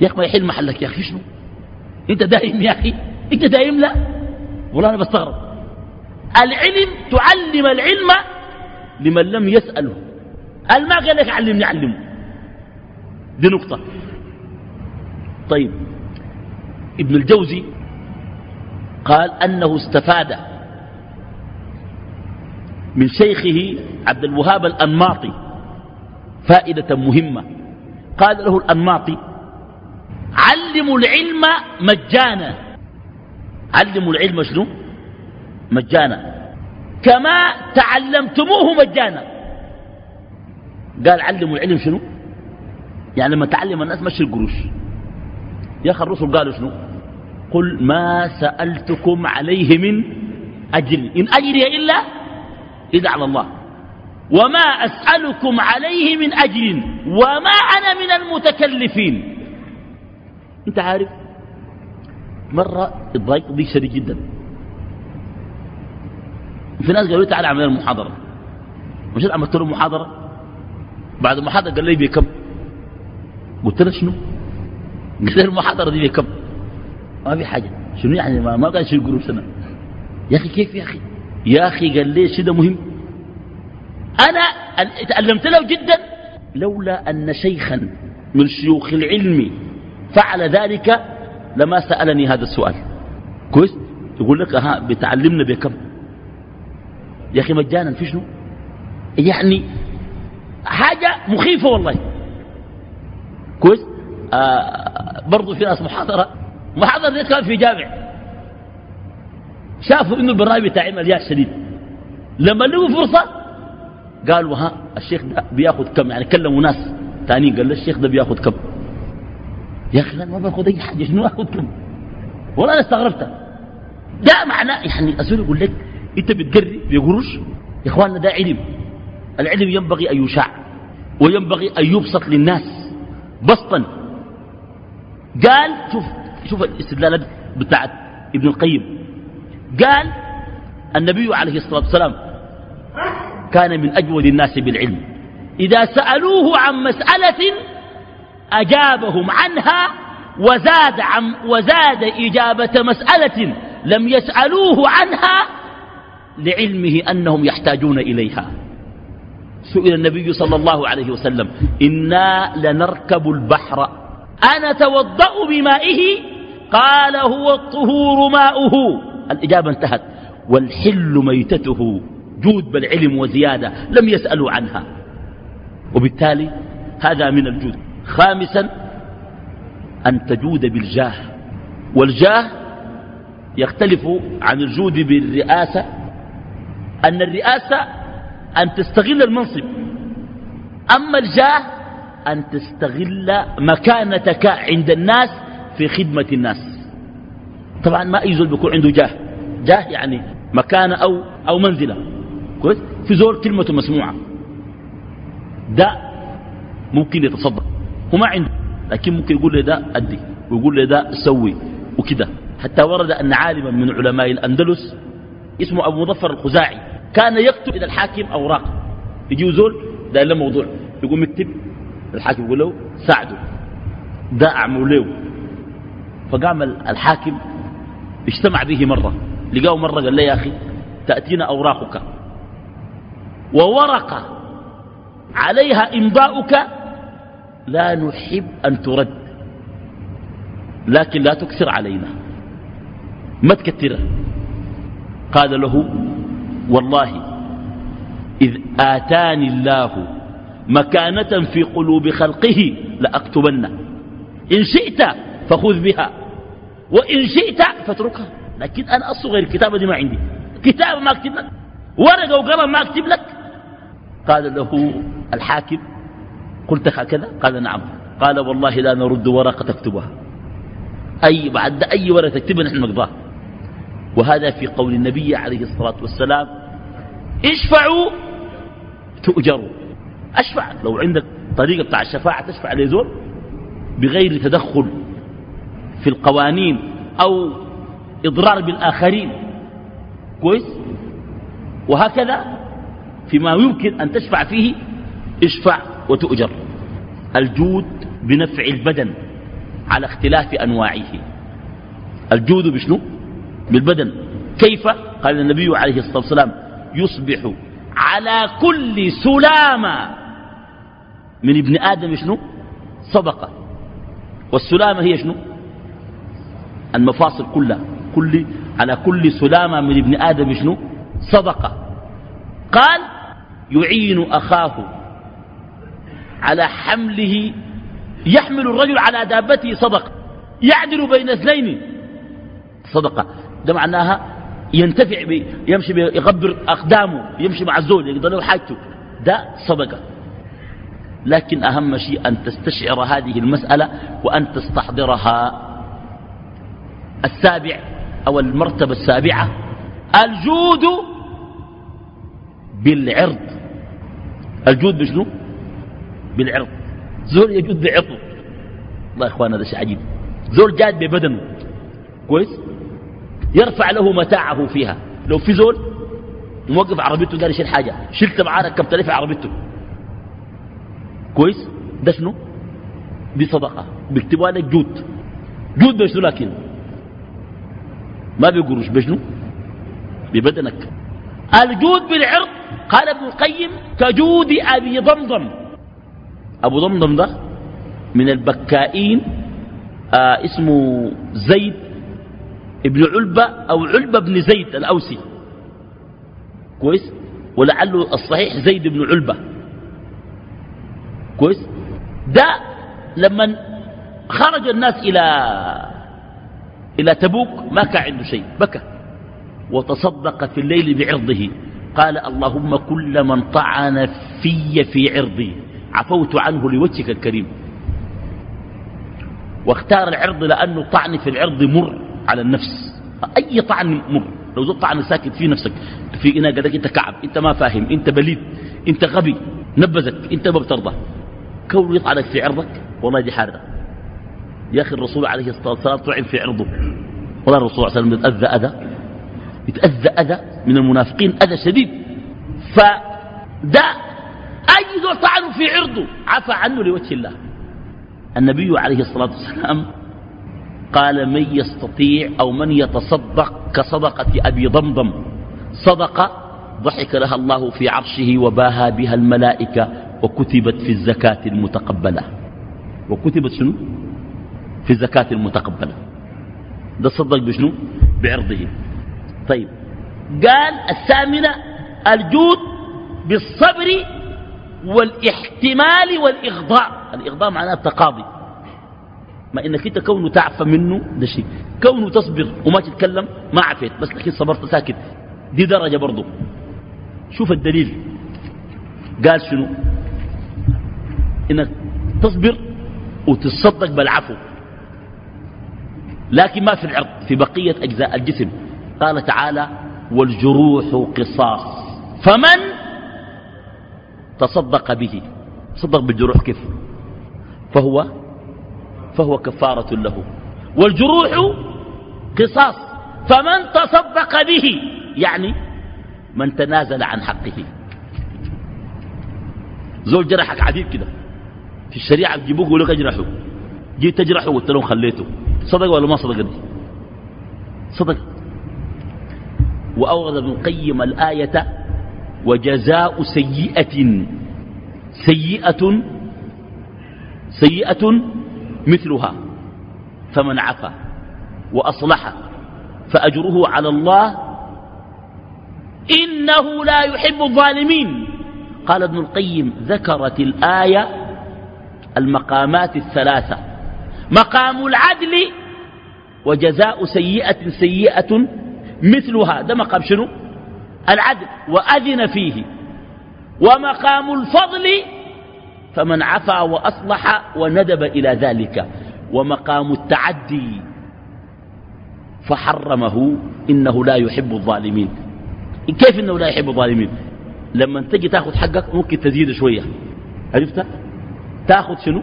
يا أخي ما يحل محلك يا أخي شنو؟ أنت دائم يا أخي. أنت دائم لا؟ والله أنا بستغرب. العلم تعلم العلم لمن لم يسأله. قال ما قال لك علمني علمه. دي نقطة. طيب. ابن الجوزي قال أنه استفاد من شيخه عبد الوهاب الأنماطي فائدة مهمة. قال له الأنماطي علموا العلم مجانا. علموا العلم شنو؟ مجانا. كما تعلمتموه مجانا. قال علموا العلم شنو؟ يعني لما تعلم الناس مشي القروش. يا أخي الرسل قالوا شنو؟ قل ما سألتكم عليه من أجر إن أجري إلا إذا على الله. وما أسألكم عليه من أجر. وما أنا من المتكلفين. أنت عارف؟ مرة اتضايقت ضيق شديد جدا. في ناس قالوا لي تعالى اعمل المحاضرة. مشيت عملت له محاضرة؟ بعد المحاضرة قال لي بكم قلت له شنو؟ قلت له المحاضرة دي بكم ما في حاجة. شنو يعني؟ ما, قال شيء قروب سنة يا أخي كيف يا أخي؟ يا أخي قال لي ده مهم؟ أنا تعلمت له جدا. لولا أن شيخا من شيوخ العلم فعل ذلك لما سألني هذا السؤال. كويس؟ يقول لك ها بتعلمنا بكم؟ يا أخي مجانا في شنو؟ يعني حاجة مخيفة والله. كويس؟ آه برضو في ناس محاضرة. محاضرة دي كان في جامع. شافوا إنه البرنامج بتاعي مليان شديد. لما لقوا فرصة قالوا ها الشيخ ده بياخذ كم؟ يعني كلموا ناس ثانيين قال الشيخ ده بياخذ كم؟ يا أخي ما باخذ أي حاجة. شنو اخذ كم؟ والله أنا استغربت. ده معناه يعني ازول يقول لك انت بتقري بقروش يا إخواننا ده علم. العلم ينبغي أن يشاع وينبغي أن يبسط للناس. بسطا. قال شوف شوف الاستدلال بتاعت ابن القيم. قال النبي عليه الصلاة والسلام كان من أجود الناس بالعلم. إذا سألوه عن مسألة أجابهم عنها وزاد, عن وزاد إجابة مسألة لم يسألوه عنها لعلمه أنهم يحتاجون إليها. سئل النبي صلى الله عليه وسلم إنا لنركب البحر أنا توضأ بمائه؟ قال هو الطهور ماؤه. الإجابة انتهت. والحل ميتته. جود بالعلم وزيادة لم يسألوا عنها. وبالتالي هذا من الجود. خامسا أن تجود بالجاه. والجاه يختلف عن الجود بالرئاسة أن الرئاسة أن تستغل المنصب. أما الجاه أن تستغل مكانتك عند الناس في خدمة الناس. طبعا ما أي زول بيكون عنده جاه. جاه يعني مكانة أو, أو منزلة. كويس؟ في زول كلمته مسموعة. ده ممكن يتصدق. هو ما عنده لكن ممكن يقول لي ده أدي ويقول لي ده سوي وكده. حتى ورد أن عالما من علماء الأندلس اسمه أبو مظفر الخزاعي. كان يكتب إلى الحاكم أوراق. يجي زول ده له موضوع. يقوم يكتب الحاكم يقول له ساعده. ده أعمل له. فقام الحاكم اجتمع به مرة. لقاه مرة قال له يا أخي تأتينا أوراقك. وورقة عليها إمضاؤك. لا نحب أن ترد. لكن لا تكثر علينا. ما تكثرها قال له والله إذ آتاني الله مكانة في قلوب خلقه لأكتبن. إن شئت فخذ بها وإن شئت فاتركها. لكن أنا أصغر الكتابة دي ما عندي. كتاب ما أكتب لك ورقة وقلم ما أكتب لك. قال له الحاكم قلت هكذا؟ قال نعم. قال والله لا نرد ورقة تكتبها. أي بعد أي ورقة تكتبها نحن نقضاها. وهذا في قول النبي عليه الصلاة والسلام اشفعوا تؤجروا. أشفع لو عندك طريقة بتاع الشفاعة تشفع لزول بغير تدخل في القوانين أو إضرار بالآخرين. كويس؟ وهكذا فيما يمكن أن تشفع فيه اشفع وتؤجر. الجود بنفع البدن على اختلاف أنواعه. الجود بشنو؟ بالبدن. كيف؟ قال النبي عليه الصلاة والسلام يصبح على كل سلامة. من ابن آدم شنو؟ صدقة. والسلامة هي شنو؟ المفاصل كلها. كل على كل سلامة من ابن آدم شنو؟ صدقة. قال يعين أخاه على حمله يحمل الرجل على دابته صدقة. يعدل بين اثنين. صدقة. ده معناها ينتفع بي يمشي يغبر أقدامه يمشي مع الزول يقدر له حاجته. ده صدقة. لكن أهم شيء أن تستشعر هذه المسألة وأن تستحضرها. السابع أو المرتبة السابعة الجود بالعرض. الجود بشنو؟ بالعرض. زول يجود بعرضه الله يا اخوانا هذا شيء عجيب. زول جاد ببدنه. كويس؟ يرفع له متاعه فيها. لو في زول موقف عربيته قال يشيل حاجة شلت معاه ركبت لي في عربيته. كويس؟ ده شنو؟ دي صدقة بيكتبوا لك جود. جود بشنو لكن. ما بيقروش بشنو ببدنك. الجود بالعرض قال ابن القيم كجود أبي ضمضم. أبو ضمضم ده من البكائين آه اسمه زيد ابن علبة أو علبة بن زيد الأوسي. كويس؟ ولعله الصحيح زيد بن علبة. كويس؟ ده لما خرج الناس إلى إلى تبوك ما كان عنده شيء بكى. وتصدق في الليل بعرضه. قال اللهم كل من طعن في في عرضي. عفوت عنه لوجهك الكريم. واختار العرض لأنه طعن في العرض مر. على النفس. أي طعن مر. لو زلت طعن ساكت في نفسك في إنا قدك أنت كعب أنت ما فاهم أنت بليد أنت غبي نبذك أنت ما بترضى. كون يطعنك في عرضك والله دي حارة. يا أخي الرسول عليه الصلاة والسلام طعن في عرضه. والله الرسول عليه وسلم يتأذى أذى. يتأذى أذى من المنافقين أذى شديد. فده أي ذو في عرضه. عفى عنه لوجه الله. النبي عليه الصلاة والسلام قال من يستطيع أو من يتصدق كصدقة أبي ضمضم. صدقة ضحك لها الله في عرشه وباها بها الملائكة وكتبت في الزكاة المتقبلة. وكتبت شنو؟ في الزكاة المتقبلة. ده صدق بشنو؟ بعرضه. طيب. قال الثامنة الجود بالصبر والاحتمال والإغضاء. الإغضاء معناه التقاضي. ما إنك أنت كونه تعفى منه ده شيء. كونه تصبر وما تتكلم ما عفيت بس لكن صبرت ساكت. دي درجة برضو. شوف الدليل. قال شنو؟ إنك تصبر وتصدق بالعفو. لكن ما في العرض في بقية أجزاء الجسم. قال تعالى والجروح قصاص. فمن تصدق به؟ تصدق بالجروح كيف؟ فهو فهو كفارة له. والجروح قصاص. فمن تصدق به يعني من تنازل عن حقه. زول جرحك عديد كده. في الشريعة بيجيبوك يقول لك اجرحه جيت تجرحه قلت لهم خليته. صدق ولا ما صدق دي صدق. وأورد ابن القيم الآية وجزاء سيئة. سيئة. سيئة مثلها فمن عفا وأصلح فأجره على الله. إنه لا يحب الظالمين. قال ابن القيم ذكرت الآية المقامات الثلاثة مقام العدل وجزاء سيئة سيئة مثلها. ده مقام شنو؟ العدل وأذن فيه. ومقام الفضل فمن عفا وأصلح وندب إلى ذلك. ومقام التعدي فحرمه إنه لا يحب الظالمين. كيف إنه لا يحب الظالمين؟ لما تجي تاخذ حقك ممكن تزيد شوية. عرفت؟ تاخذ شنو؟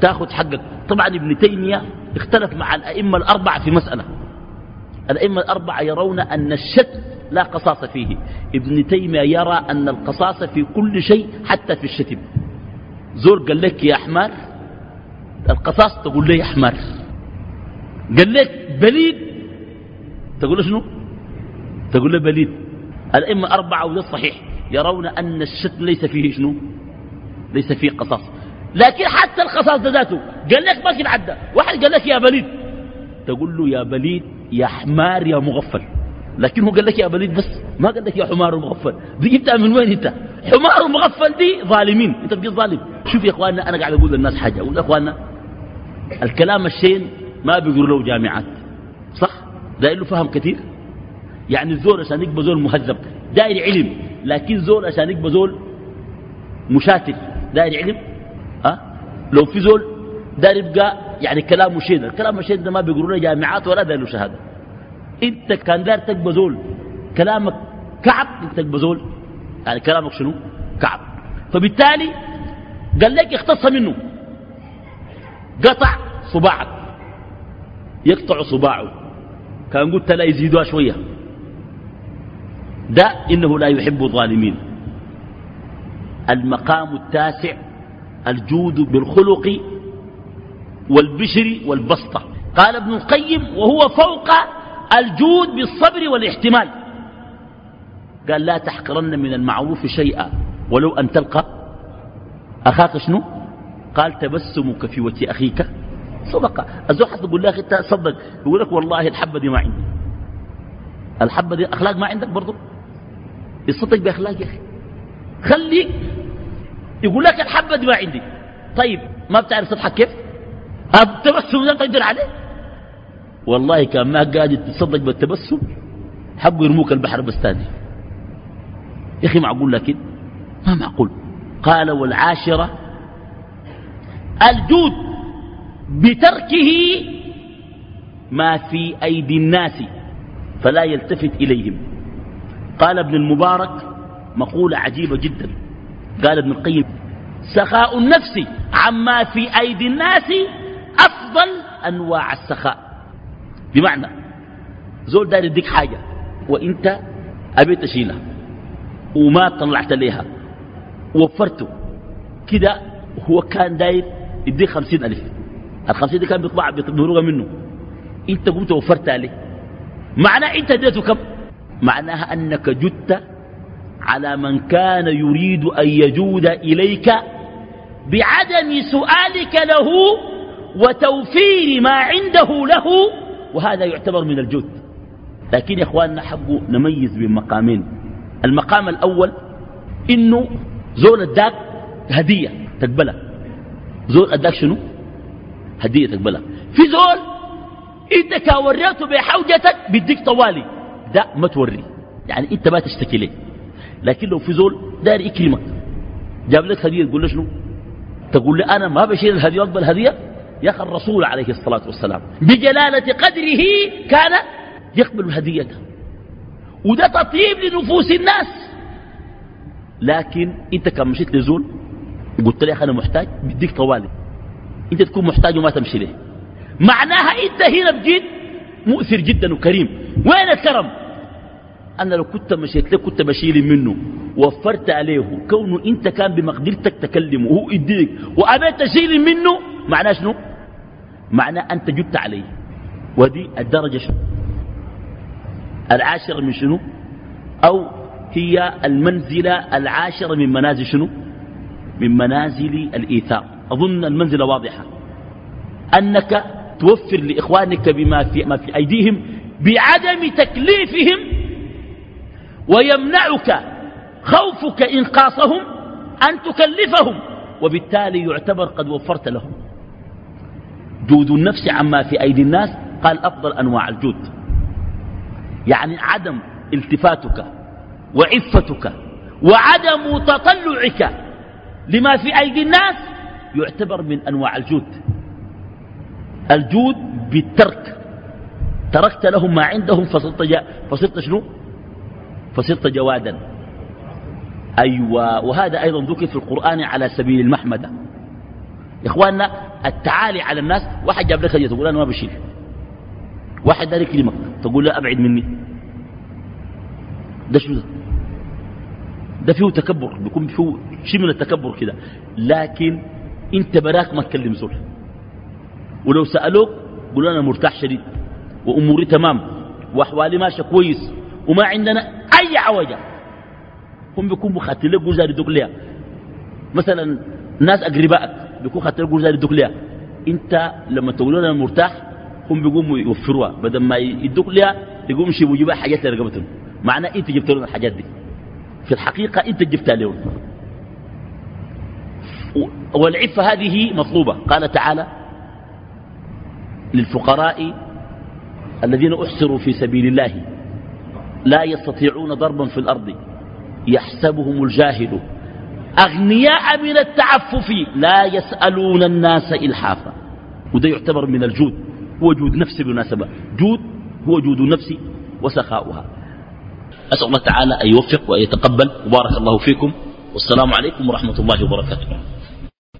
تاخذ حقك. طبعا ابن تيمية اختلف مع الأئمة الأربعة في مسألة. الأئمة الأربعة يرون أن الشتم لا قصاص فيه. ابن تيمية يرى أن القصاص في كل شيء حتى في الشتم. زول قال لك يا حمار القصاص تقول لي يا حمار قال لك بليد تقول له شنو؟ تقول له بليد. الأئمة أربعة وده الصحيح يرون أن الشتم ليس فيه شنو؟ ليس فيه قصاص. لكن حتى القصاص ذاته قال لك ما العدة. واحد قال لك يا بليد تقول له يا بليد يا حمار يا مغفل. لكن هو قال لك يا بليد بس ما قال لك يا حمار مغفل دي جبتها من وين انت؟ حمار مغفل دي ظالمين. انت بقيت ظالم. شوف يا إخواننا أنا قاعد أقول للناس حاجة. أقول إخواننا الكلام الشين ما بيقولوا له جامعات. صح؟ داير له فهم كثير. يعني الزول عشان يبقى زول مهذب داير علم. لكن زول عشان يبقى زول مشاتف داير علم؟ ها؟ لو في زول داير يبقى يعني كلامه شين. الكلام الشين ده ما بيقولوا له جامعات ولا داير له شهادة. انت كان داير تبقى زول كلامك كعب انت زول. يعني كلامك شنو؟ كعب. فبالتالي قال لك اختص منه. قطع صباعك. يقطع صباعه. كان قلت لا يزيدها شوية. ده إنه لا يحب الظالمين. المقام التاسع الجود بالخلق والبشر والبسطة. قال ابن القيم وهو فوق الجود بالصبر والاحتمال. قال لا تحقرن من المعروف شيئا ولو أن تلقى أخاك شنو؟ قال تبسمك في وجه أخيك صدقة. الزوج حتى تقول لك انت صدق. يقول لك والله الحبة دي ما عندي. الحبة دي أخلاق ما عندك برضو؟ يصدق بأخلاق يا أخي. خليك يقول لك الحبة دي ما عندي. طيب ما بتعرف تضحك كيف؟ التبسم ده تقدر عليه. والله كان ما قادر تصدق بالتبسم حبوا يرموك البحر بستاني يا أخي معقول لكن ما معقول. قال والعاشرة الجود بتركه ما في أيدي الناس فلا يلتفت إليهم. قال ابن المبارك مقولة عجيبة جدا. قال ابن القيم سخاء النفس عما في أيدي الناس أفضل أنواع السخاء. بمعنى زول داير يديك حاجة وإنت أبيت تشيلها وما طلعت ليها وفرته كده هو كان داير يديك خمسين ألف. الخمسين دي كان بيطبع بيطبعوها منه. إنت قمت وفرت عليه. معناه إنت اديته كم؟ معناها أنك جدت على من كان يريد أن يجود إليك بعدم سؤالك له وتوفير ما عنده له وهذا يعتبر من الجود لكن يا إخواننا حقه نميز بين مقامين. المقام الأول إنه زول أداك هدية تقبلها. زول أداك شنو؟ هدية تقبلها. في زول انت كان وريته بحوجتك بيديك طوالي. ده ما توري. يعني أنت ما تشتكي ليه. لكن لو في زول داير يكرمك جاب لك هدية تقول له شنو؟ تقول لي أنا ما بشيل الهدية واقبل هدية؟ يا أخي الرسول عليه الصلاة والسلام بجلالة قدره كان يقبل الهديه وده تطيب لنفوس الناس. لكن أنت كان مشيت لزول وقلت له أنا محتاج بديك طوالي. أنت تكون محتاج وما تمشي له. معناها أنت هنا بجد مؤثر جدا وكريم. وين الكرم؟ أنا لو كنت مشيت له كنت بشيل منه. وفرت عليه كونه أنت كان بمقدرتك تكلمه وهو يديك. وأبيت تشيل منه معناه شنو؟ معناه انت جبت عليه. ودي الدرجة شنو؟ العاشرة من شنو؟ أو هي المنزلة العاشرة من منازل شنو؟ من منازل الإيثار. أظن المنزلة واضحة. أنك توفر لإخوانك بما في ما في أيديهم بعدم تكليفهم ويمنعك خوفك إنقاصهم أن تكلفهم وبالتالي يعتبر قد وفرت لهم. جود النفس عما في أيدي الناس قال أفضل أنواع الجود. يعني عدم التفاتك وعفتك وعدم تطلعك لما في أيدي الناس يعتبر من أنواع الجود. الجود بالترك. تركت لهم ما عندهم فصرت, جا فصرت شنو؟ فصرت جوادا. أيوة. وهذا أيضا ذكر في القرآن على سبيل المحمدة. إخواننا التعالي على الناس واحد جاب لك هدية تقول أنا ما بشيل. واحد دار يكلمك تقول له أبعد مني. ده شو ده؟ ده فيه تكبر بيكون فيه شيء من التكبر كده. لكن أنت براك ما تكلم زول ولو سألوك قول أنا مرتاح شديد وأموري تمام وأحوالي ماشية كويس وما عندنا أي عوجة. هم بيكون خاتين لك يدوك ليها. مثلا ناس أقربائك بيكون خاتين لك جوزها يدوك ليها. انت لما تقول لنا مرتاح هم بيقوموا يوفروها. بدل ما يدوك ليها يقوم يشيبوا يجيبها حاجات لرقبتهم معناه انت جبت لنا الحاجات دي. في الحقيقة انت جبتها لهم. والعفة هذه مطلوبة. قال تعالى للفقراء الذين أحصروا في سبيل الله لا يستطيعون ضربا في الأرض. يحسبهم الجاهل. أغنياء من التعفف لا يسألون الناس إلحافا. وده يعتبر من الجود. هو جود نفس بالمناسبة. جود هو جود النفس وسخاؤها. أسأل الله تعالى أن يوفق وأن يتقبل. وبارك الله فيكم. والسلام عليكم ورحمة الله وبركاته.